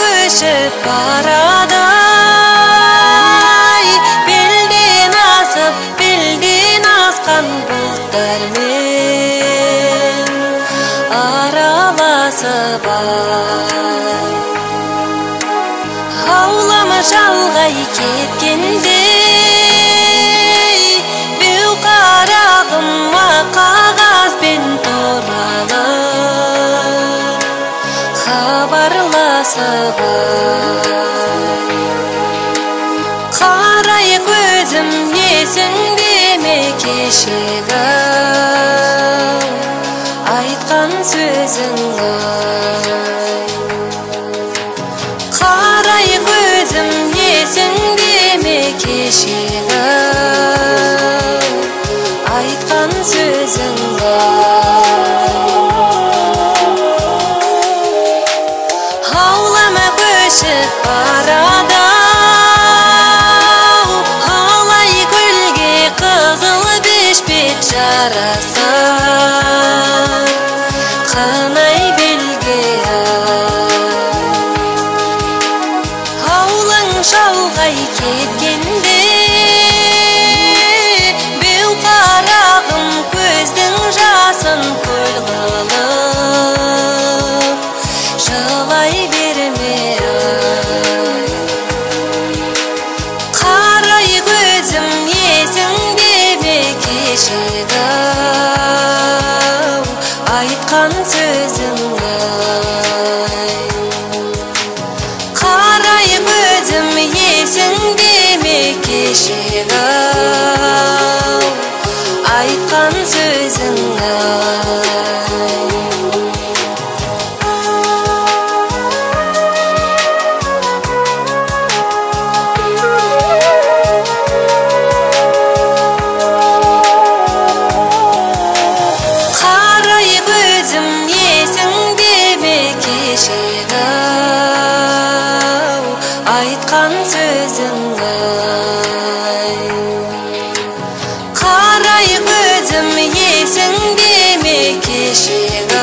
көшіп барады ай белден асып белден асқан бұлттармен араласып ай аулама шалғай кеткенде хабарласып қарай көзім есіңде ме кешегі айтқан сөзің ай қарай көзім есіңде ме кешегі жараса қанай белге аулың шалғай кеткенде беу қарағым көздің жасын көл қылып жылай берме ай қарай көзім есіңде ме кешегі айтқан сөзің ай қарай көзім есіңде ме кешегі айтқан сөзің кешегі айтқан сөзің ай қарай көзім есіңде ме кешегі